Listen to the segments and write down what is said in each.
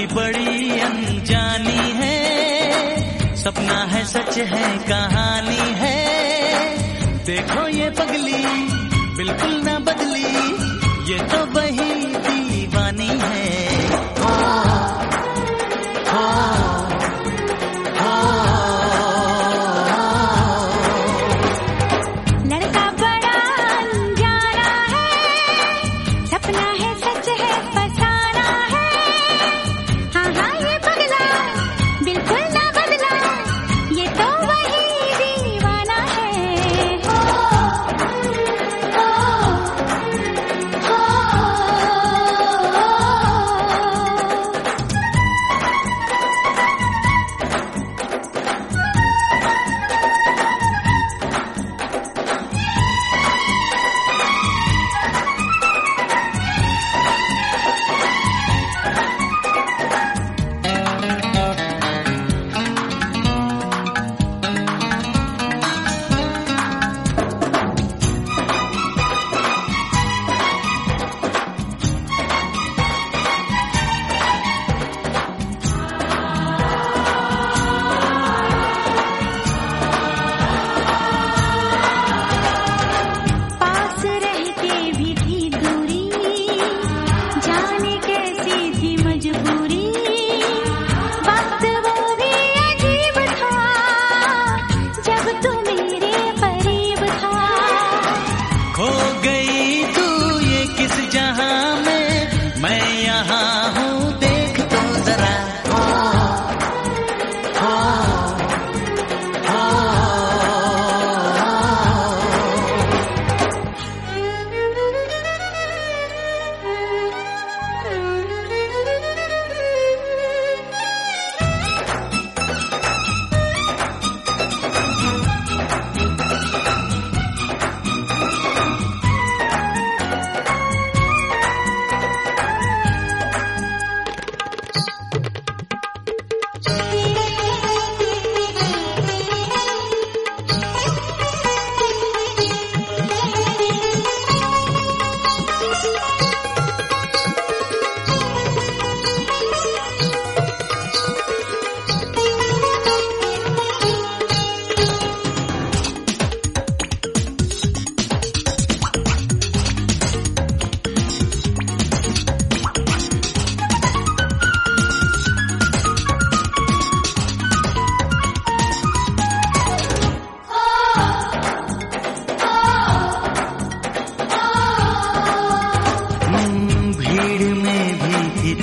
की बड़ी अनजानी है। सपना है, सच है, कहानी है। देखो ये पगली, बिल्कुल ना बदली। ये तो बही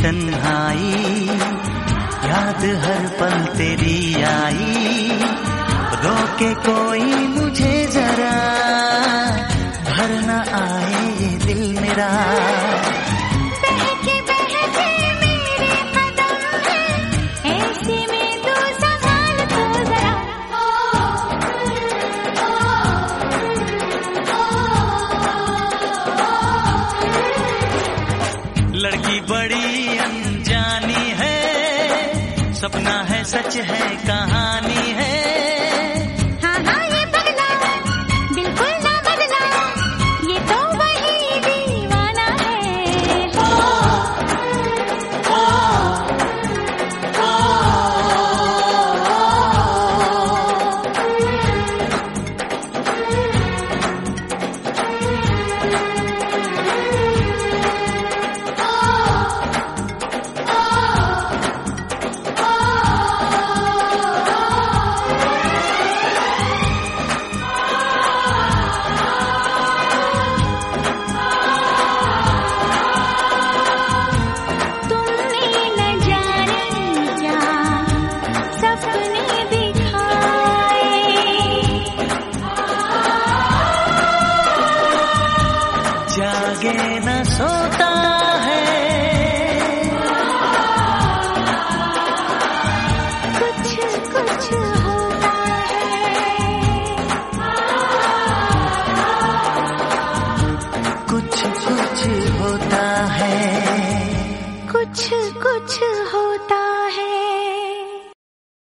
तन्हाई याद हर पल तेरी आई। रोके कोई मुझे जरा। भरना आए दिल मेरा। बड़ी अनजानी है। सपना है सच है कहानी